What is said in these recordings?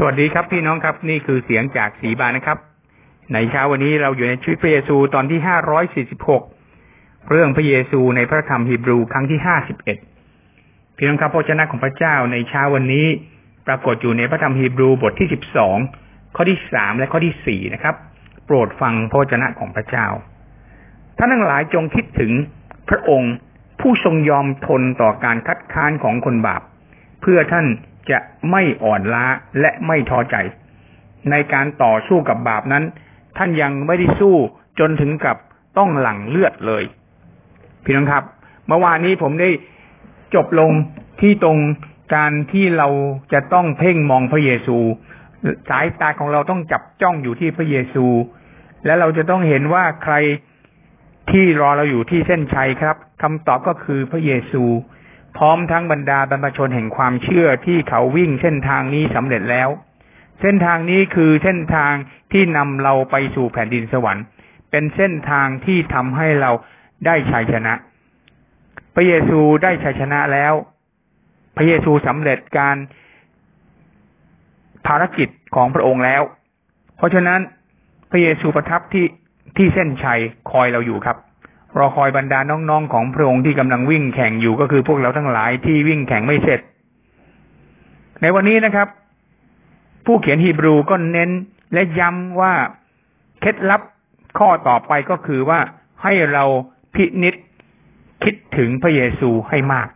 สวัสดีครับพี่น้องครับนี่คือเสียงจากสีบานนะครับ ในเช้าวันนี้เราอยู่ในชีวิตพระเยซูตอนที่ห้าร้อยสี่สิบหกเรื่องพระเยซูในพระธรรมฮีบรูครั้งที่ห้าสิบเอ็ดพี่น้องครับพระเจ้าของพระเจ้าในเช้าวันนี้ปรากฏอยู่ในพระธรรมฮีบรูบทที่สิบสองข้อที่สามและข้อที่สี่นะครับ โปรดฟังพระเจ้าของพระเจ้าท่านทั้งหลายจงคิดถึงพระองค์ผู้ทรงยอมทนต่อการคัดค้านของคนบาป เพื่อท่าน จะไม่อ่อนล้าและไม่ท้อใจ ในการต่อสู้กับบาปนั้น ท่านยังไม่ได้สู้จนถึงกับต้องหลั่งเลือดเลย พี่น้องครับ เมื่อวานนี้ผมได้จบลงที่ตรงการที่เราจะต้องเพ่งมองพระเยซู สายตาของเราต้องจับจ้องอยู่ที่พระเยซู และเราจะต้องเห็นว่าใครที่รอเราอยู่ที่เส้นชัยครับคำตอบก็คือพระเยซู พร้อมทั้งบรรดาบรรพชนแห่งความเชื่อที่เขาวิ่งเส้นทางนี้สำเร็จแล้ว เส้นทางนี้คือเส้นทางที่นำเราไปสู่แผ่นดินสวรรค์ เป็นเส้นทางที่ทำให้เราได้ชัยชนะ พระเยซูได้ชัยชนะแล้ว พระเยซูสำเร็จการภารกิจของพระองค์แล้ว เพราะฉะนั้นพระเยซูประทับที่ที่เส้นชัยคอยเราอยู่ครับ รอคอยบรรดาน้องๆของพระองค์ที่กำลังวิ่งแข่งอยู่ก็คือพวกเราทั้งหลายที่วิ่งแข่งไม่เสร็จ ในวันนี้นะครับ ผู้เขียนฮีบรูก็เน้นและย้ำว่าเคล็ดลับข้อต่อไปก็คือว่าให้เราพินิษคิดถึงพระเยซูให้มาก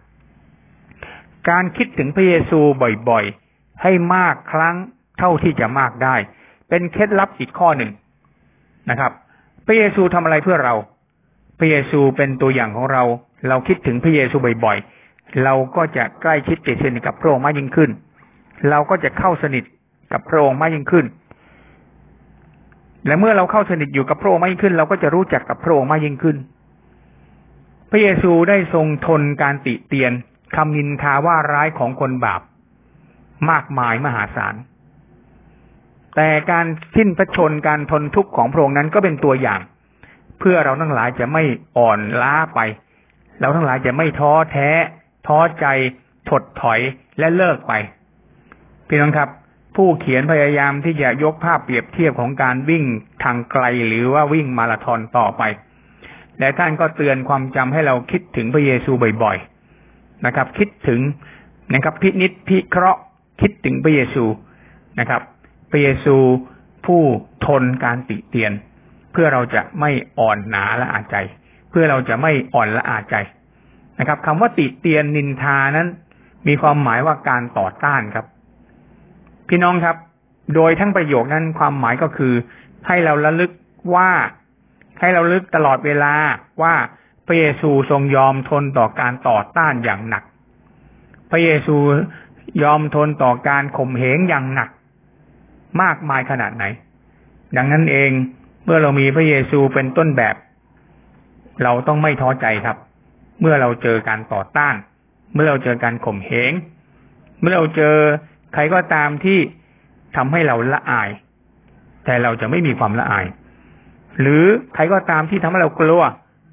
การคิดถึงพระเยซูบ่อยๆ ให้มากครั้งเท่าที่จะมากได้ เป็นเคล็ดลับอีกข้อหนึ่งนะครับ พระเยซูทำอะไรเพื่อเรา ระเยซูเป็นตัวอย่างของเรา เราคิดถึงพระเยซูบ่อยๆ เราก็จะใกล้ชิดติดสนิทกับพระองค์มากยิ่งขึ้น เราก็จะเข้าสนิทกับพระองค์มากยิ่งขึ้น และเมื่อเราเข้าสนิทอยู่กับพระองค์มากยิ่งขึ้น เราก็จะรู้จักกับพระองค์มากยิ่งขึ้น พระเยซูได้ทรงทนการติเตียนคำนินทาว่าร้ายของคนบาป มากมายมหาศาล แต่การสิ้นพระชนการทนทุกข์ของพระองค์นั้นก็เป็นตัวอย่าง เพื่อเราทั้งหลายจะไม่อ่อนล้าไป เราทั้งหลายจะไม่ท้อแท้ ท้อใจ ถดถอยและเลิกไปพี่น้องครับ ผู้เขียนพยายามที่จะยกภาพเปรียบเทียบของการวิ่งทางไกลหรือว่าวิ่งมาราธอนต่อไป และท่านก็เตือนความจำให้เราคิดถึงพระเยซูบ่อยๆนะครับ คิดถึงนะครับ พินิษพิเคราะห์คิดถึงพระเยซูนะครับ พระเยซูผู้ทนการติเตียน เพื่อเราจะไม่อ่อนหนาละอาใจ เพื่อเราจะไม่อ่อนละอาใจนะครับคำว่าติเตียนนินทานั้น มีความหมายว่าการต่อต้านครับ พี่น้องครับ โดยทั้งประโยคนั้นความหมายก็คือ ให้เราระลึกว่า ให้เราลึกตลอดเวลาว่าพระเยซูทรงยอมทนต่อการต่อต้านอย่างหนัก พระเยซูยอมทนต่อการข่มเหงอย่างหนัก มากมายขนาดไหน ดังนั้นเอง เมื่อเรามีพระเยซูเป็นต้นแบบ เราต้องไม่ท้อใจครับ เมื่อเราเจอการต่อต้าน เมื่อเราเจอการข่มเหง เมื่อเราเจอใครก็ตามที่ทำให้เราละอาย แต่เราจะไม่มีความละอาย หรือใครก็ตามที่ทำให้เรากลัว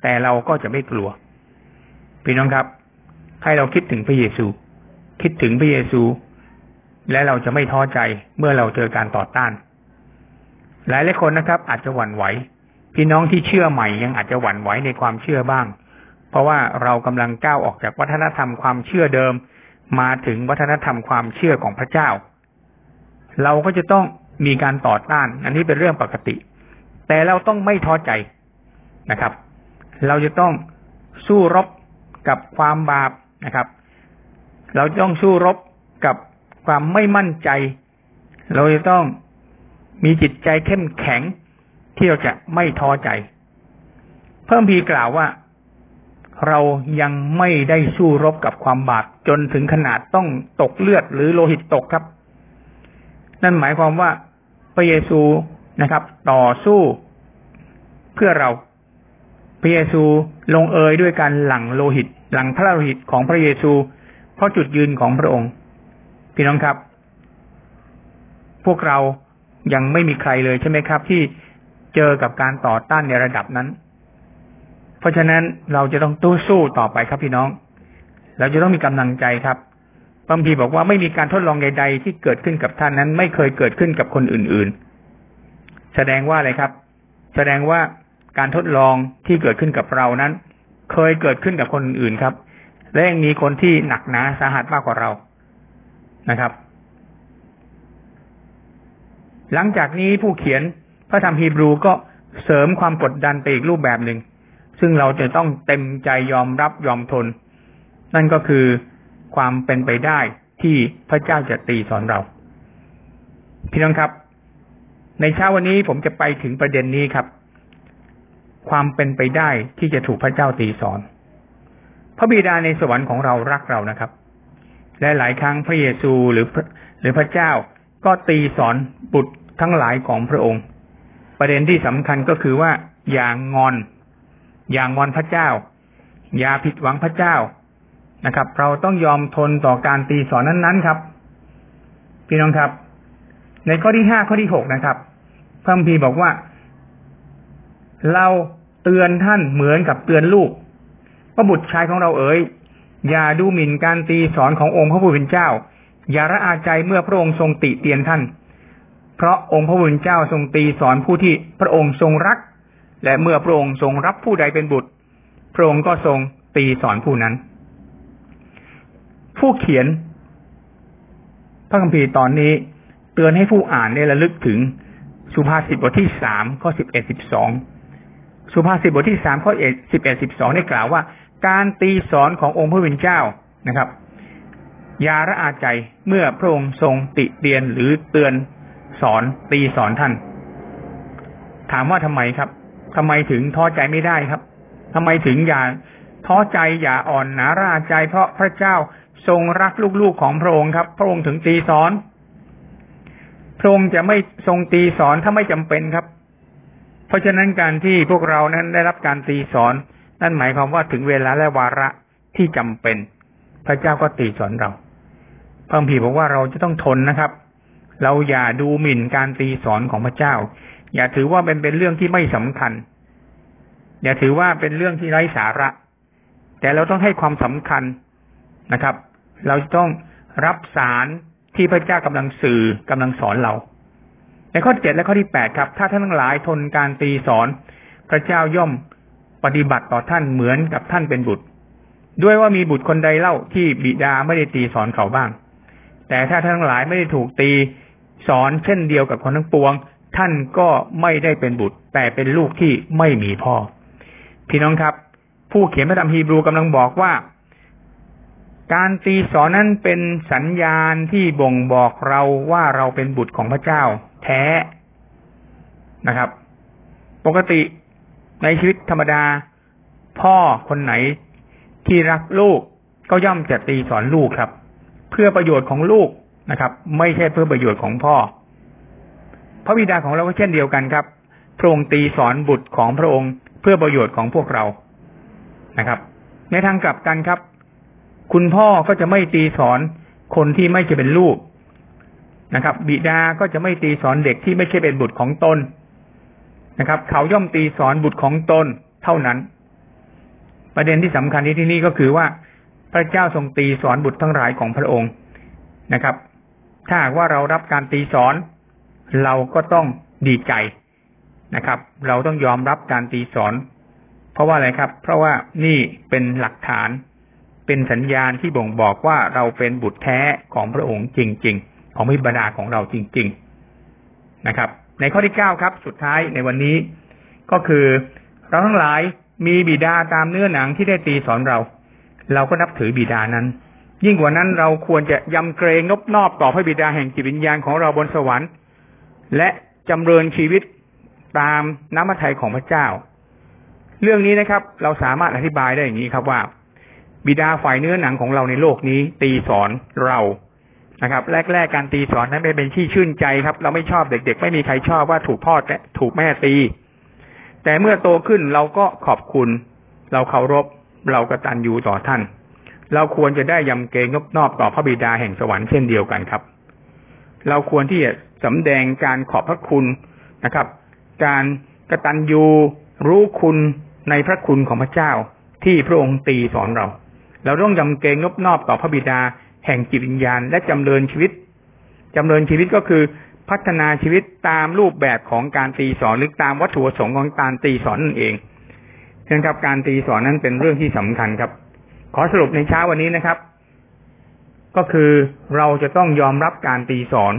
แต่เราก็จะไม่กลัว พี่น้องครับ ให้เราคิดถึงพระเยซู คิดถึงพระเยซู และเราจะไม่ท้อใจเมื่อเราเจอการต่อต้าน หลายหลายคนนะครับ อาจจะหวั่นไหว พี่น้องที่เชื่อใหม่ยังอาจจะหวั่นไหวในความเชื่อบ้าง เพราะว่าเรากำลังก้าวออกจากวัฒนธรรมความเชื่อเดิม มาถึงวัฒนธรรมความเชื่อของพระเจ้า เราก็จะต้องมีการต่อต้าน อันนี้เป็นเรื่องปกติ แต่เราต้องไม่ท้อใจนะครับ เราจะต้องสู้รบกับความบาปนะครับ เราต้องสู้รบกับความไม่มั่นใจ เราจะต้อง มีจิตใจเข้มแข็งที่เราจะไม่ท้อใจ เพิ่มพีกล่าวว่า เรายังไม่ได้สู้รบกับความบาปจนถึงขนาดต้องตกเลือดหรือโลหิตตกครับ นั่นหมายความว่าพระเยซูนะครับ ต่อสู้เพื่อเราพระเยซูลงเอยด้วยการหลั่งโลหิต หลั่งพระโลหิตของพระเยซู เพราะจุดยืนของพระองค์ พี่น้องครับ พวกเรา ยังไม่มีใครเลยใช่ไหมครับ ที่เจอกับการต่อต้านในระดับนั้น เพราะฉะนั้นเราจะต้องตู้สู้ต่อไปครับพี่น้อง เราจะต้องมีกำลังใจครับบางทีบอกว่าไม่มีการทดลองใด ๆ ที่เกิดขึ้นกับท่านนั้น ไม่เคยเกิดขึ้นกับคนอื่น ๆ แสดงว่าอะไรครับ แสดงว่าการทดลองที่เกิดขึ้นกับเรานั้น เคยเกิดขึ้นกับคนอื่นครับ และยังมีคนที่หนักหนาสาหัสมากกว่าเรานะครับ หลังจากนี้ผู้เขียนพระธรรมฮีบรูก็เสริมความกดดันไปอีกรูปแบบหนึ่ง ซึ่งเราจะต้องเต็มใจยอมรับยอมทน นั่นก็คือความเป็นไปได้ที่พระเจ้าจะตีสอนเรา พี่น้องครับ ในเช้าวันนี้ผมจะไปถึงประเด็นนี้ครับ ความเป็นไปได้ที่จะถูกพระเจ้าตีสอน พระบิดาในสวรรค์ของเรารักเรานะครับ และหลายครั้งพระเยซูหรือหรือพระเจ้าก็ตีสอนบุตร ทั้งหลายของพระองค์ ประเด็นที่สำคัญก็คือว่าอย่างงอน อย่างงอนพระเจ้า อย่าผิดหวังพระเจ้านะครับ เราต้องยอมทนต่อการตีสอนนั้นๆครับ พี่น้องครับ ในข้อที่ห้าข้อที่หกนะครับพระพีบอกว่า เราเตือนท่านเหมือนกับเตือนลูกว่าบุตรชายของเราเอ๋ยอย่าดูหมิ่นการตีสอนขององค์พระผู้เป็นเจ้า อย่าระอาใจเมื่อพระองค์ทรงติเตียนท่าน เพราะองค์พระผู้เจ้าทรงตีสอนผู้ที่พระองค์ทรงรัก และเมื่อพระองค์ทรงรับผู้ใดเป็นบุตร พระองค์ก็ทรงตีสอนผู้นั้น ผู้เขียน พระคัมภีร์ตอนนี้ เตือนให้ผู้อ่านได้ระลึกถึงสุภาษิตบทที่สามข้อสิบเอ็ดสิบสองสุภาษิตบทที่สามข้อเอ็ดสิบเอ็ดสิบสองได้กล่าวว่า การตีสอนขององค์พระวิญเจ้านะครับยาระอาใจเมื่อพระองค์ทรงติเตียนหรือเตือน สอนตีสอนท่าน ถามว่าทำไมครับทำไมถึงท้อใจไม่ได้ครับทำไมถึงอย่าท้อใจอย่าอ่อนหนาราใจ เพราะพระเจ้าทรงรักลูกๆของพระองค์ครับ พระองค์ถึงตีสอนพระองค์จะไม่ทรงตีสอนถ้าไม่จำเป็นครับ เพราะฉะนั้นการที่พวกเรานั้นได้รับการตีสอน นั่นหมายความว่าถึงเวลาและวาระที่จำเป็น พระเจ้าก็ตีสอนเราพระพีบอกว่าเราจะต้องทนนะครับ เราอย่าดูหมิ่นการตีสอนของพระเจ้า อย่าถือว่าเป็นเป็นเรื่องที่ไม่สำคัญ อย่าถือว่าเป็นเรื่องที่ไร้สาระ แต่เราต้องให้ความสำคัญนะครับ เราต้องรับสารที่พระเจ้ากำลังสื่อกำลังสอนเรา ในข้อเจ็ดและข้อที่แปดครับ ถ้าท่านทั้งหลายทนการตีสอน พระเจ้าย่อมปฏิบัติต่อท่านเหมือนกับท่านเป็นบุตร ด้วยว่ามีบุตรคนใดเล่าที่บิดาไม่ได้ตีสอนเขาบ้าง แต่ถ้าท่านทั้งหลายไม่ได้ถูกตี สอนเช่นเดียวกับคนทั้งปวง ท่านก็ไม่ได้เป็นบุตร แต่เป็นลูกที่ไม่มีพ่อ พี่น้องครับ ผู้เขียนพระธรรมฮีบรูกำลังบอกว่า การตีสอนนั้นเป็นสัญญาณที่บ่งบอกเราว่าเราเป็นบุตรของพระเจ้า แท้นะครับ ปกติในชีวิตธรรมดา พ่อคนไหนที่รักลูกก็ย่อมจะตีสอนลูกครับ เพื่อประโยชน์ของลูก นะครับ ไม่ใช่เพื่อประโยชน์ของพ่อ พระบิดาของเราก็เช่นเดียวกันครับ พระองค์ตีสอนบุตรของพระองค์เพื่อประโยชน์ของพวกเรานะครับ ในทางกลับกันครับ คุณพ่อก็จะไม่ตีสอนคนที่ไม่ใช่เป็นลูกนะครับ บิดาก็จะไม่ตีสอนเด็กที่ไม่ใช่เป็นบุตรของตนนะครับ เขาย่อมตีสอนบุตรของตนเท่านั้น ประเด็นที่สำคัญที่ที่นี่ก็คือว่าพระเจ้าทรงตีสอนบุตรทั้งหลายของพระองค์นะครับ ถ้าหากว่าเรารับการตีสอน เราก็ต้องดีใจนะครับ เราต้องยอมรับการตีสอน เพราะว่าอะไรครับ เพราะว่านี่เป็นหลักฐานเป็นสัญญาณที่บ่งบอกว่าเราเป็นบุตรแท้ของพระองค์จริง ๆ ของมิบดาของเราจริง ๆนะครับ ในข้อที่เก้าครับ สุดท้ายในวันนี้ ก็คือ เราทั้งหลายมีบิดาตามเนื้อหนังที่ได้ตีสอนเรา เราก็นับถือบิดานั้น ยิ่งกว่านั้นเราควรจะยำเกรงนบนอบต่อพระบิดาแห่งจิตวิญญาณของเราบนสวรรค์ และจำเริญชีวิตตามน้ำพระทัยของพระเจ้า เรื่องนี้นะครับ เราสามารถอธิบายได้อย่างนี้ครับว่า บิดาฝ่ายเนื้อหนังของเราในโลกนี้ ตีสอนเรานะครับ แรกๆกการตีสอนนั้นเป็นที่ชื่นใจครับ เราไม่ชอบเด็ก ๆ ไม่มีใครชอบว่าถูกพ่อและถูกแม่ตี แต่เมื่อโตขึ้นเราก็ขอบคุณ เราเคารพเรากระตันยูต่อท่าน เราควรจะได้ยำเกรงนบนอบต่อพระบิดาแห่งสวรรค์เช่นเดียวกันครับ เราควรที่จะสำแดงการขอบพระคุณนะครับ การกระตันยูรู้คุณในพระคุณของพระเจ้าที่พระองค์ตีสอนเรา เราต้องยำเกรงนบนอบต่อพระบิดาแห่งจิตวิญญาณ และจำเริญชีวิตจำเริญชีวิตก็คือพัฒนาชีวิตตามรูปแบบของการตีสอนหรือตามวัตถุประสงค์ของการตีสอนนั่นเองเนื่องจากการตีสอนนั้นเป็นเรื่องที่สำคัญครับ ขอสรุปในเช้าวันนี้นะครับ ก็คือเราจะต้องยอมรับการตีสอน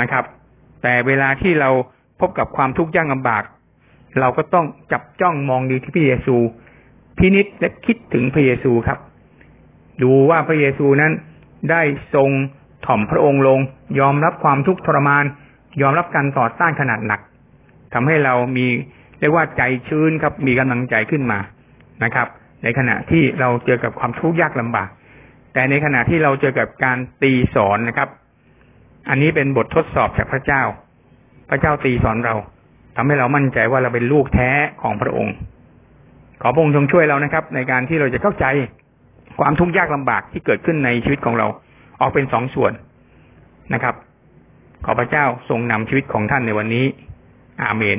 นะครับ แต่เวลาที่เราพบกับความทุกข์ยากลำบาก เราก็ต้องจับจ้องมองดูที่พระเยซู พินิจและคิดถึงพระเยซูครับ ดูว่าพระเยซูนั้นได้ทรงถ่อมพระองค์ลง ยอมรับความทุกข์ทรมาน ยอมรับการต่อต้านขนาดหนักทำให้เรามีเรียกว่าใจชื้นครับ มีกำลังใจขึ้นมานะครับ ในขณะที่เราเจอกับความทุกข์ยากลำบาก แต่ในขณะที่เราเจอกับการตีสอนนะครับ อันนี้เป็นบททดสอบจากพระเจ้า พระเจ้าตีสอนเราทำให้เรามั่นใจว่าเราเป็นลูกแท้ของพระองค์ ขอพระองค์ทรงช่วยเรานะครับ ในการที่เราจะเข้าใจความทุกข์ยากลำบากที่เกิดขึ้นในชีวิตของเรา ออกเป็นสองส่วนนะครับ ขอพระเจ้าทรงนำชีวิตของท่านในวันนี้ อาเมน